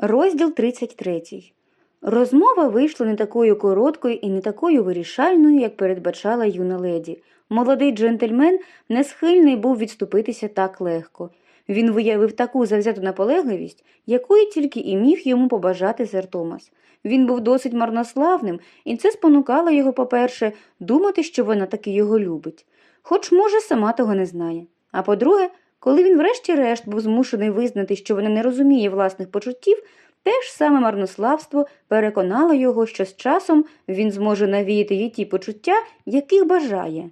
Розділ 33. Розмова вийшла не такою короткою і не такою вирішальною, як передбачала юна леді. Молодий джентльмен не схильний був відступитися так легко. Він виявив таку завзяту наполегливість, якої тільки і міг йому побажати сер Томас. Він був досить марнославним, і це спонукало його, по-перше, думати, що вона таки його любить, хоч, може, сама того не знає. А по-друге, коли він врешті-решт був змушений визнати, що вона не розуміє власних почуттів, те ж саме марнославство переконало його, що з часом він зможе навіяти їй ті почуття, яких бажає.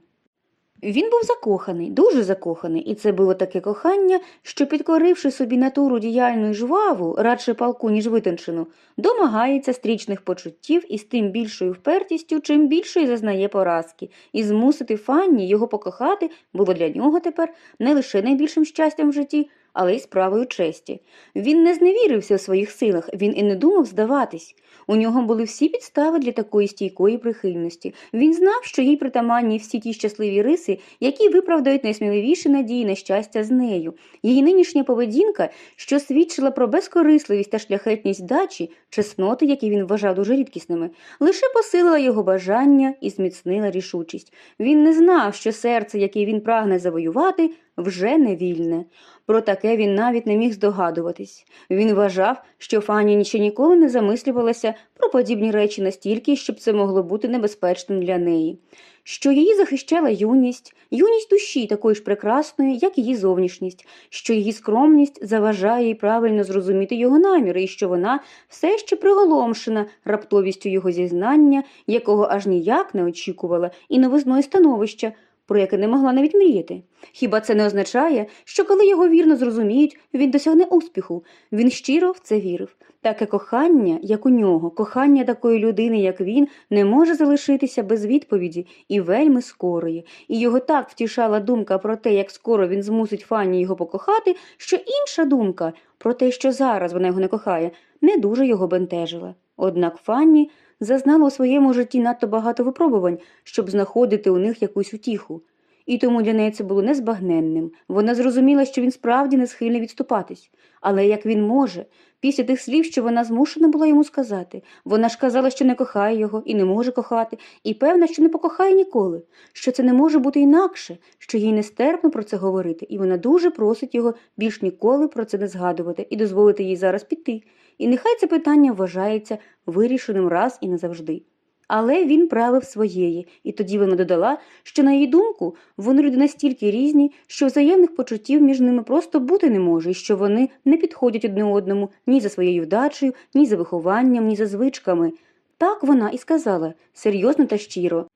Він був закоханий, дуже закоханий, і це було таке кохання, що, підкоривши собі натуру діяльну і жваву, радше палку, ніж витончену, домагається стрічних почуттів із тим більшою впертістю, чим більшої зазнає поразки, і змусити Фанні його покохати було для нього тепер не лише найбільшим щастям в житті, але й справою честі. Він не зневірився в своїх силах, він і не думав здаватись. У нього були всі підстави для такої стійкої прихильності. Він знав, що їй притаманні всі ті щасливі риси, які виправдають найсміливіші надії на щастя з нею. Її нинішня поведінка, що свідчила про безкорисливість та шляхетність дачі, чесноти, які він вважав дуже рідкісними, лише посилила його бажання і зміцнила рішучість. Він не знав, що серце, яке він прагне завоювати, вже не вільне. Про таке він навіть не міг здогадуватись. Він вважав, що Фанні ще ніколи не замислювалася про подібні речі настільки, щоб це могло бути небезпечним для неї, що її захищала юність, юність душі такої ж прекрасної, як її зовнішність, що її скромність заважає їй правильно зрозуміти його наміри, і що вона все ще приголомшена раптовістю його зізнання, якого аж ніяк не очікувала, і новизною становища про яке не могла навіть мріяти. Хіба це не означає, що коли його вірно зрозуміють, він досягне успіху? Він щиро в це вірив. Таке кохання, як у нього, кохання такої людини, як він, не може залишитися без відповіді і вельми скорої. І його так втішала думка про те, як скоро він змусить Фанні його покохати, що інша думка про те, що зараз вона його не кохає, не дуже його бентежила. Однак Фанні зазнала у своєму житті надто багато випробувань, щоб знаходити у них якусь утіху. І тому для неї це було незбагненним. Вона зрозуміла, що він справді не схильний відступатись. Але як він може, після тих слів, що вона змушена була йому сказати, вона ж казала, що не кохає його і не може кохати, і певна, що не покохає ніколи, що це не може бути інакше, що їй нестерпно про це говорити, і вона дуже просить його більш ніколи про це не згадувати і дозволити їй зараз піти. І нехай це питання вважається вирішеним раз і назавжди. Але він правив своєї, і тоді вона додала, що, на її думку, вони люди настільки різні, що взаємних почуттів між ними просто бути не може, і що вони не підходять одне одному ні за своєю вдачею, ні за вихованням, ні за звичками. Так вона і сказала серйозно та щиро.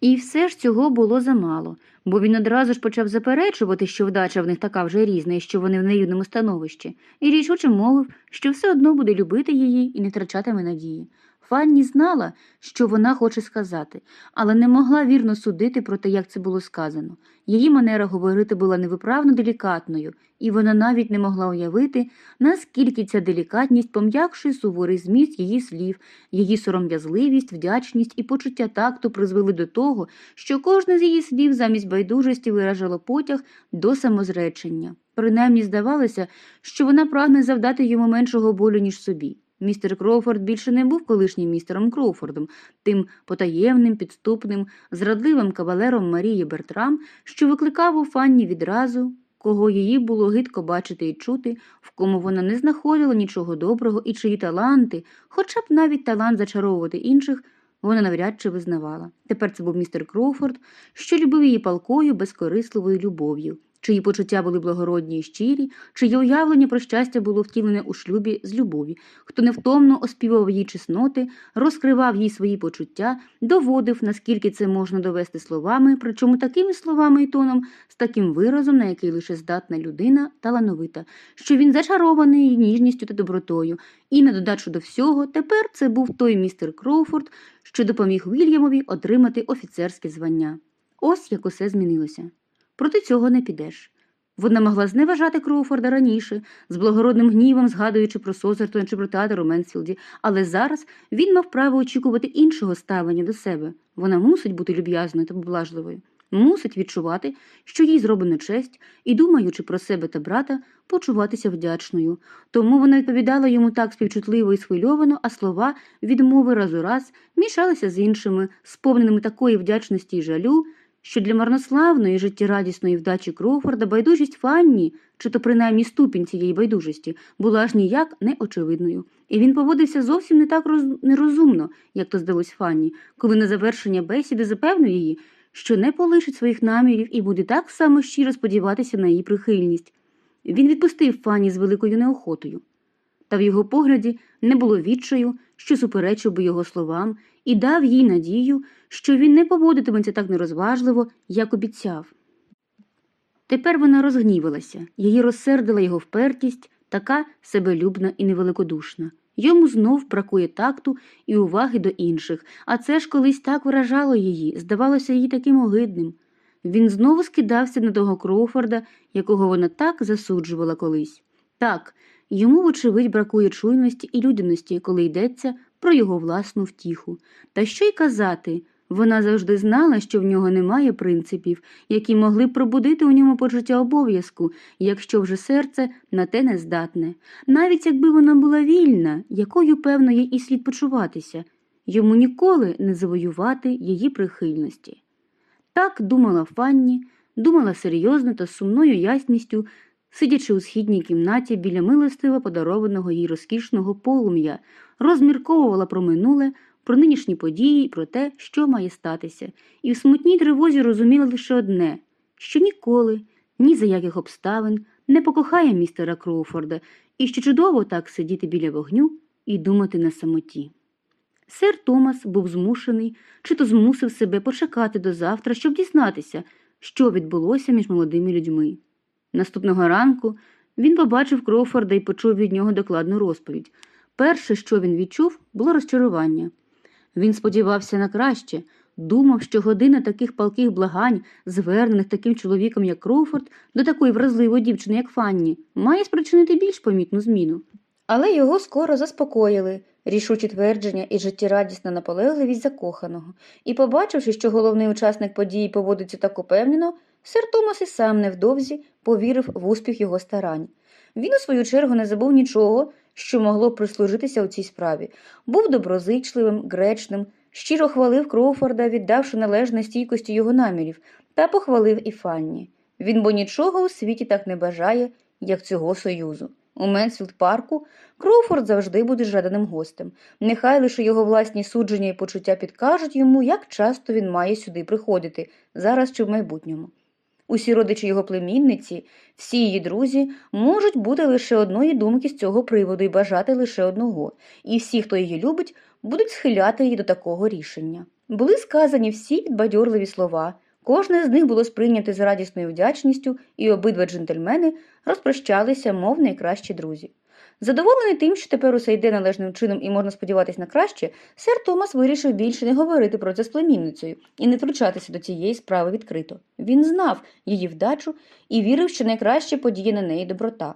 І все ж цього було замало, бо він одразу ж почав заперечувати, що вдача в них така вже різна і що вони в невірному становищі, і рішуче мовив, що все одно буде любити її і не втрачатиме надії. Фанні знала, що вона хоче сказати, але не могла вірно судити про те, як це було сказано. Її манера говорити була невиправно делікатною, і вона навіть не могла уявити, наскільки ця делікатність пом'якшує суворий зміст її слів, її сором'язливість, вдячність і почуття такту призвели до того, що кожне з її слів замість байдужості виражало потяг до самозречення. Принаймні здавалося, що вона прагне завдати йому меншого болю, ніж собі. Містер Кроуфорд більше не був колишнім містером Кроуфордом, тим потаємним, підступним, зрадливим кавалером Марії Бертрам, що викликав у Фанні відразу, кого її було гидко бачити і чути, в кому вона не знаходила нічого доброго і чиї таланти, хоча б навіть талант зачаровувати інших, вона навряд чи визнавала. Тепер це був містер Кроуфорд, що любив її палкою, безкорисливою любов'ю чиї почуття були благородні і щирі, чиє уявлення про щастя було втілене у шлюбі з любові, хто невтомно оспівував її чесноти, розкривав їй свої почуття, доводив, наскільки це можна довести словами, причому такими словами і тоном, з таким виразом, на який лише здатна людина талановита, що він зачарований її ніжністю та добротою, і на додачу до всього, тепер це був той містер Кроуфорд, що допоміг Вільямові отримати офіцерське звання. Ось як усе змінилося. Проти цього не підеш. Вона могла зневажати Кроуфорда раніше, з благородним гнівом згадуючи про Созертона чи про театр у Менсфілді, але зараз він мав право очікувати іншого ставлення до себе. Вона мусить бути люб'язною та поблажливою. мусить відчувати, що їй зроблено честь, і, думаючи про себе та брата, почуватися вдячною. Тому вона відповідала йому так співчутливо і схвильовано, а слова, відмови раз у раз, мішалися з іншими, сповненими такої вдячності й жалю, що для марнославної життєрадісної вдачі Кроуфорда байдужість Фанні, чи то принаймні ступінь цієї байдужості, була аж ніяк неочевидною. І він поводився зовсім не так роз... нерозумно, як то здалось Фанні, коли на завершення бесіди запевнив її, що не полишить своїх намірів і буде так само щиро сподіватися на її прихильність. Він відпустив Фанні з великою неохотою. Та в його погляді не було відчаю, що суперечив би його словам, і дав їй надію, що він не поводитиметься так нерозважливо, як обіцяв. Тепер вона розгнівалася, її розсердила його впертість, така себелюбна і невеликодушна. Йому знов бракує такту і уваги до інших, а це ж колись так вражало її, здавалося їй таким огидним. Він знову скидався на того Кроуфорда, якого вона так засуджувала колись. Так, йому, вочевидь, бракує чуйності і людяності, коли йдеться про його власну втіху. Та що й казати, вона завжди знала, що в нього немає принципів, які могли б пробудити у ньому почуття обов'язку, якщо вже серце на те не здатне. Навіть якби вона була вільна, якою, певно, їй і слід почуватися, йому ніколи не завоювати її прихильності. Так думала Фанні, думала серйозно та сумною ясністю, сидячи у східній кімнаті біля милостиво подарованого їй розкішного полум'я, розмірковувала про минуле, про нинішні події про те, що має статися, і в смутній тривозі розуміла лише одне що ніколи, ні за яких обставин не покохає містера Кроуфорда, і що чудово так сидіти біля вогню і думати на самоті. Сер Томас був змушений чи то змусив себе почекати до завтра, щоб дізнатися, що відбулося між молодими людьми. Наступного ранку він побачив Кроуфорда і почув від нього докладну розповідь. Перше, що він відчув, було розчарування. Він сподівався на краще, думав, що година таких палких благань, звернених таким чоловіком, як Кроуфорд, до такої вразливої дівчини, як Фанні, має спричинити більш помітну зміну. Але його скоро заспокоїли рішучі твердження і життєрадісна наполегливість закоханого, і, побачивши, що головний учасник події поводиться так упевнено, сер Томас і сам невдовзі повірив в успіх його старань. Він, у свою чергу, не забув нічого, що могло прислужитися у цій справі, був доброзичливим, гречним, щиро хвалив Кроуфорда, віддавши належне стійкості його намірів, та похвалив і Фанні. Він бо нічого у світі так не бажає, як цього союзу. У Менсфілд парку Кроуфорд завжди буде жаданим гостем. Нехай лише його власні судження і почуття підкажуть йому, як часто він має сюди приходити, зараз чи в майбутньому. Усі родичі його племінниці, всі її друзі можуть бути лише одної думки з цього приводу і бажати лише одного, і всі, хто її любить, будуть схиляти її до такого рішення. Були сказані всі підбадьорливі слова, кожне з них було сприйняте з радісною вдячністю, і обидва джентльмени розпрощалися, мов найкращі друзі. Задоволений тим, що тепер усе йде належним чином і можна сподіватися на краще, сер Томас вирішив більше не говорити про це з племінницею і не втручатися до цієї справи відкрито. Він знав її вдачу і вірив, що найкраще подіє на неї доброта.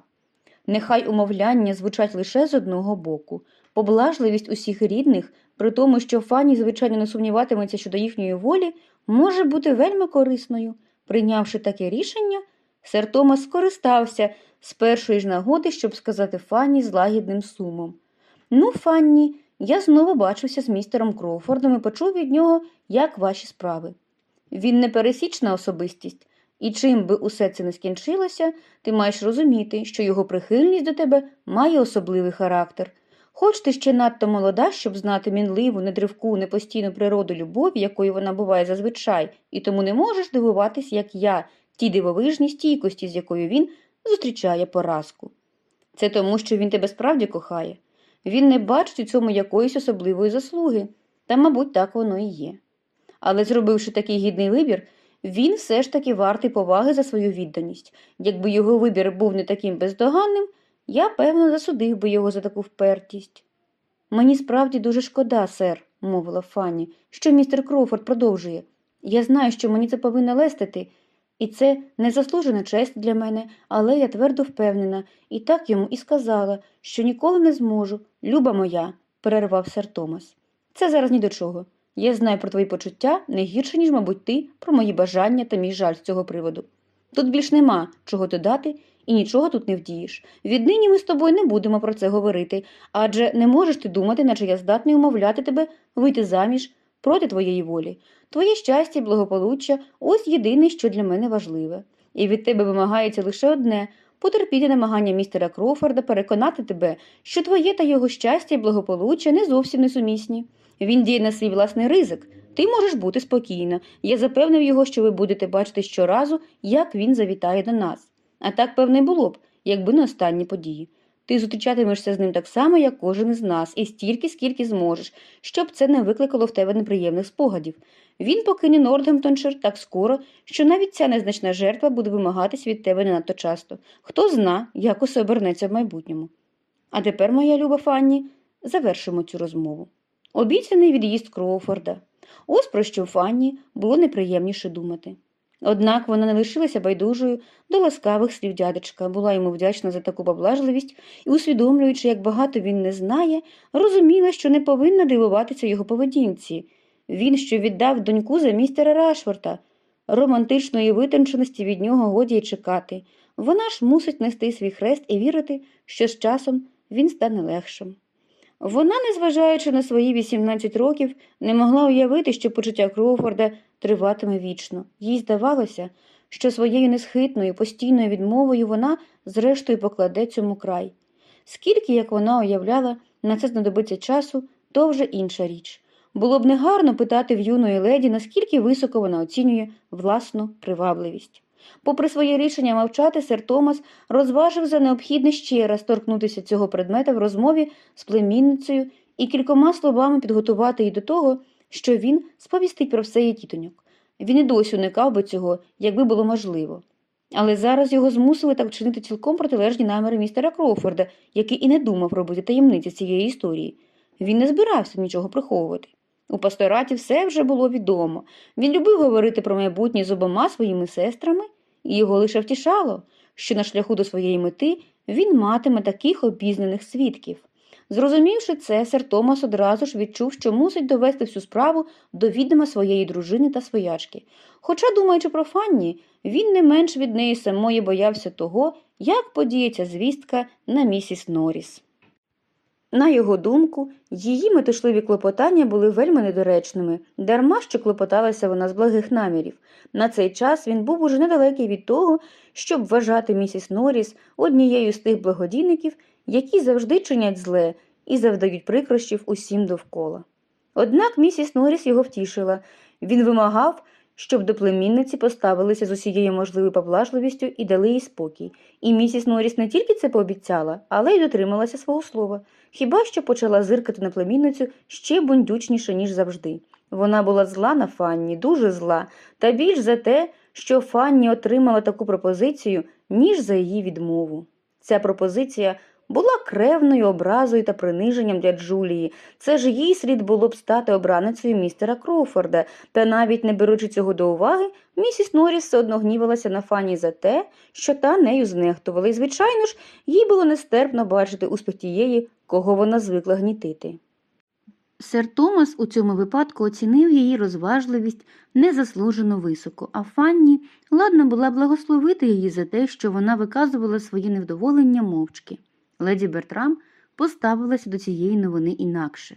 Нехай умовляння звучать лише з одного боку. Поблажливість усіх рідних, при тому, що Фані, звичайно, не сумніватиметься щодо їхньої волі, може бути вельми корисною. Прийнявши таке рішення, сер Томас скористався з першої ж нагоди, щоб сказати Фанні з лагідним сумом. Ну, Фанні, я знову бачився з містером Кроуфордом і почув від нього, як ваші справи. Він непересічна особистість, і чим би усе це не скінчилося, ти маєш розуміти, що його прихильність до тебе має особливий характер. Хоч ти ще надто молода, щоб знати мінливу, недривку, непостійну природу любові, якою вона буває зазвичай, і тому не можеш дивуватись, як я, тій дивовижній стійкості, з якою він зустрічає поразку. Це тому, що він тебе справді кохає. Він не бачить у цьому якоїсь особливої заслуги, та, мабуть, так воно і є. Але, зробивши такий гідний вибір, він все ж таки вартий поваги за свою відданість. Якби його вибір був не таким бездоганним, я, певно, засудив би його за таку впертість. Мені справді дуже шкода, сер, мовила Фанні, що містер Кроуфорд продовжує. Я знаю, що мені це повинно лестити, і це незаслужена честь для мене, але я твердо впевнена, і так йому і сказала, що ніколи не зможу. Люба моя, перервав сер Томас. Це зараз ні до чого. Я знаю про твої почуття не гірше, ніж, мабуть, ти про мої бажання та мій жаль з цього приводу. Тут більш нема чого додати і нічого тут не вдієш. Віднині ми з тобою не будемо про це говорити, адже не можеш ти думати, наче я здатний умовляти тебе вийти заміж проти твоєї волі. Твоє щастя і благополуччя ось єдине, що для мене важливе. І від тебе вимагається лише одне потерпіти намагання містера Кроуфорда переконати тебе, що твоє та його щастя і благополуччя не зовсім несумісні. Він діє на свій власний ризик. Ти можеш бути спокійна. Я запевнив його, що ви будете бачити щоразу, як він завітає до нас. А так, певне, було б, якби не останні події. Ти зустрічатимешся з ним так само, як кожен із нас, і стільки, скільки зможеш, щоб це не викликало в тебе неприємних спогадів. Він покине Нордгемптоншир так скоро, що навіть ця незначна жертва буде вимагатись від тебе не надто часто. Хто зна, як усе обернеться в майбутньому. А тепер, моя люба Фанні, завершимо цю розмову. Обіцяний від'їзд Кроуфорда. Ось про що Фанні було неприємніше думати. Однак вона не лишилася байдужою до ласкавих слів дядечка, була йому вдячна за таку поблажливість і, усвідомлюючи, як багато він не знає, розуміла, що не повинна дивуватися його поведінці. Він, що віддав доньку за містера Рашфорта, романтичної витонченості від нього годі й чекати. Вона ж мусить нести свій хрест і вірити, що з часом він стане легшим. Вона, незважаючи на свої 18 років, не могла уявити, що почуття Кроуфорда триватиме вічно. Їй здавалося, що своєю несхитною, постійною відмовою вона, зрештою, покладе цьому край. Скільки, як вона уявляла, на це знадобиться часу, то вже інша річ. Було б негарно питати в юної леді, наскільки високо вона оцінює власну привабливість. Попри своє рішення мовчати, сер Томас розважив за необхідне ще раз торкнутися цього предмета в розмові з племінницею і кількома словами підготувати її до того, що він сповістить про все її тітоньок. Він і досі уникав би цього, якби було можливо. Але зараз його змусили так вчинити цілком протилежні наміри містера Кроуфорда, який і не думав робити таємниці цієї історії. Він не збирався нічого приховувати. У пастораті все вже було відомо. Він любив говорити про майбутнє з обома своїми сестрами, і його лише втішало, що на шляху до своєї мети він матиме таких обізнаних свідків. Зрозумівши це, сер Томас одразу ж відчув, що мусить довести всю справу до відома своєї дружини та своячки. Хоча, думаючи про Фанні, він не менш від неї самої боявся того, як подіється звістка на місіс Норріс. На його думку, її метушливі клопотання були вельми недоречними, дарма що клопоталася вона з благих намірів. На цей час він був уже недалекий від того, щоб вважати місіс Норріс однією з тих благодійників, які завжди чинять зле і завдають прикрощів усім довкола. Однак місіс Норріс його втішила. Він вимагав, щоб до племінниці поставилися з усією можливою поблажливістю і дали їй спокій. І місіс Норріс не тільки це пообіцяла, але й дотрималася свого слова. Хіба що почала зиркати на племінницю ще бундючніше, ніж завжди. Вона була зла на Фанні, дуже зла, та більш за те, що Фанні отримала таку пропозицію, ніж за її відмову. Ця пропозиція була кревною образою та приниженням для Джулії. Це ж їй слід було б стати обраницею містера Кроуфорда, та навіть не беручи цього до уваги, місіс Норріс все одно гнівалася на Фанні за те, що та нею знехтувала, і, звичайно ж, їй було нестерпно бачити успіх тієї, кого вона звикла гнітити. Сер Томас у цьому випадку оцінив її розважливість незаслужено високо, а Фанні ладна була благословити її за те, що вона виказувала своє невдоволення мовчки. Леді Бертрам поставилася до цієї новини інакше.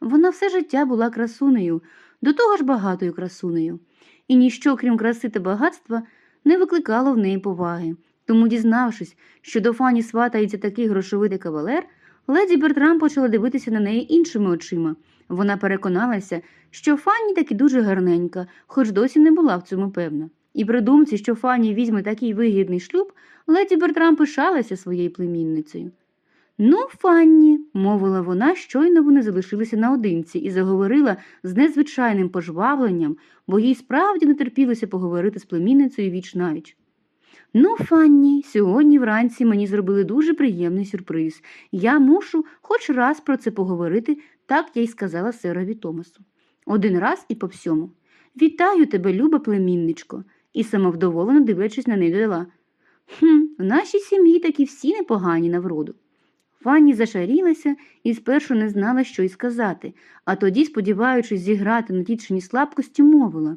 Вона все життя була красунею, до того ж багатою красунею, і ніщо, крім краси та багатства, не викликало в неї поваги. Тому, дізнавшись, що до Фані сватається такий грошовитий кавалер, леді Бертрам почала дивитися на неї іншими очима. Вона переконалася, що Фанні таки дуже гарненька, хоч досі не була в цьому певна. І при думці, що Фанні візьме такий вигідний шлюб, леді Бертрам пишалася своєю племінницею. Ну, Фанні, мовила вона, щойно вони залишилися наодинці і заговорила з незвичайним пожвавленням, бо їй справді не терпілося поговорити з племінницею віч навіч. Ну, Фанні, сьогодні вранці мені зробили дуже приємний сюрприз. Я мушу хоч раз про це поговорити, так я й сказала серові Томасу. Один раз і по всьому. Вітаю тебе, люба племінничко, і самовдоволено дивлячись на неї додала. Хм, в нашій сім'ї такі всі непогані на вроду. Фанні зашарілася і спершу не знала, що й сказати, а тоді, сподіваючись зіграти на тітчині слабкості, мовила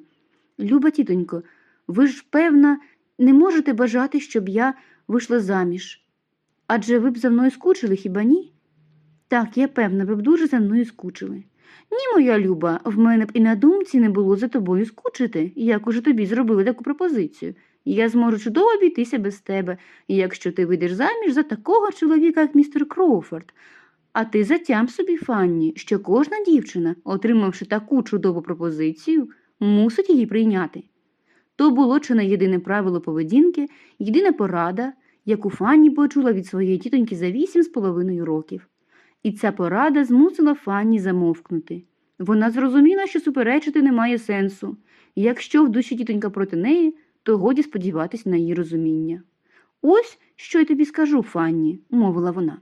Люба тітонько, ви ж, певна, не можете бажати, щоб я вийшла заміж. Адже ви б за мною скучили, хіба ні? Так, я певна, ви б дуже за мною скучили. Ні, моя люба, в мене б і на думці не було за тобою скучити, як уже тобі зробили таку пропозицію. Я зможу чудово обійтися без тебе, якщо ти вийдеш заміж за такого чоловіка, як містер Кроуфорд. А ти затям собі, Фанні, що кожна дівчина, отримавши таку чудову пропозицію, мусить її прийняти. То було чи не єдине правило поведінки, єдина порада, яку Фанні почула від своєї тітоньки за вісім з половиною років. І ця порада змусила Фанні замовкнути. Вона зрозуміла, що суперечити немає сенсу, і якщо в душі тітонька проти неї, то годі сподіватись на її розуміння. Ось що я тобі скажу, Фанні, мовила вона.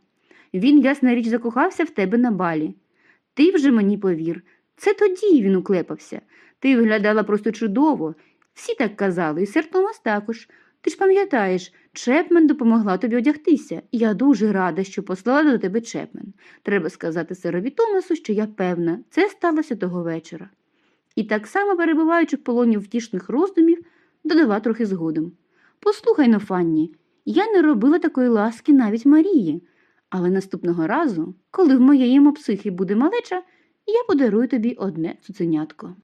Він, ясна річ, закохався в тебе на балі. Ти вже мені повір, це тоді він уклепався. Ти виглядала просто чудово. Всі так казали, і сер Томас також. Ти ж пам'ятаєш, Чепмен допомогла тобі одягтися. Я дуже рада, що послала до тебе Чепмен. Треба сказати серові Томасу, що я певна, це сталося того вечора. І так само, перебуваючи в полоні втішних роздумів, додала трохи згодом. Послухай но, Фанні, я не робила такої ласки навіть Марії, але наступного разу, коли в моєї мопсихи буде малеча, я подарую тобі одне цуценятко.